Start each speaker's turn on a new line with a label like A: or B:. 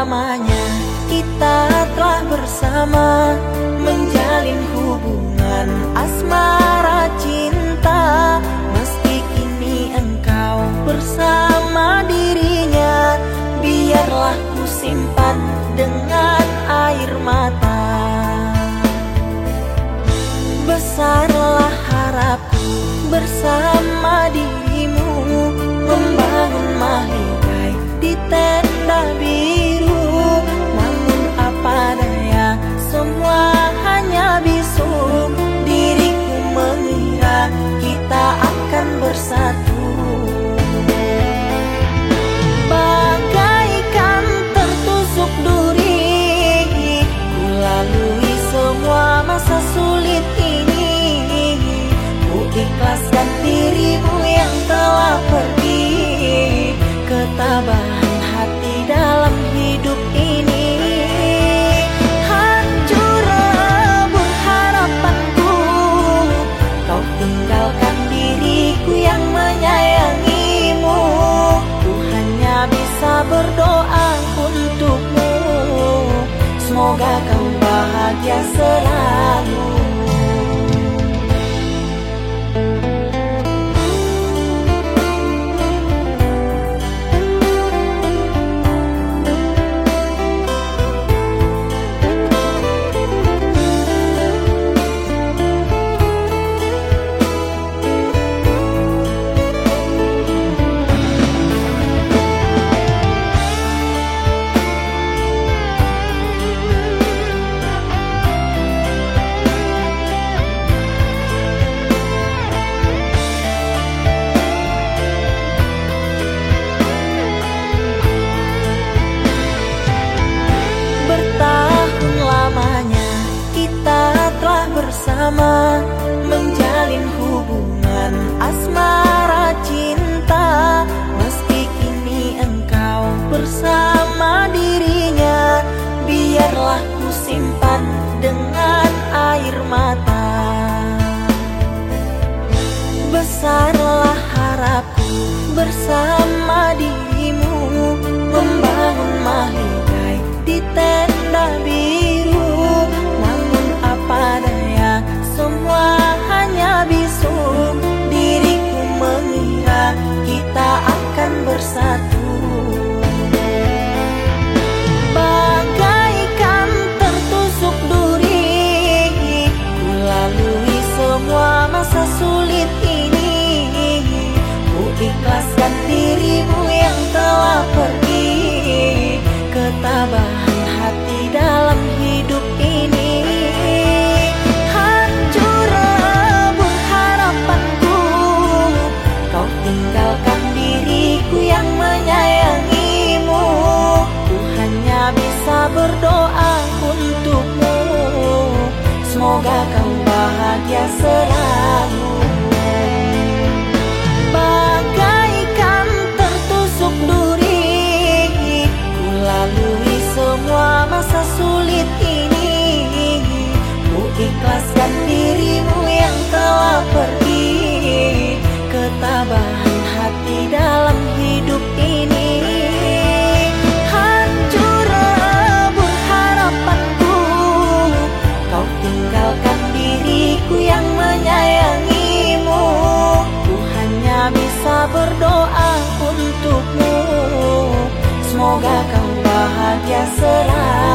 A: selamanya kita telah bersama. bersama menjalin hubungan asmara cinta. Meski kini engkau bersama dirinya biarlah ku simpan dengan air mata. Besarlah harapku bersama di senantiasa berdoa untukmu. Semoga kau bahagia selalu. será?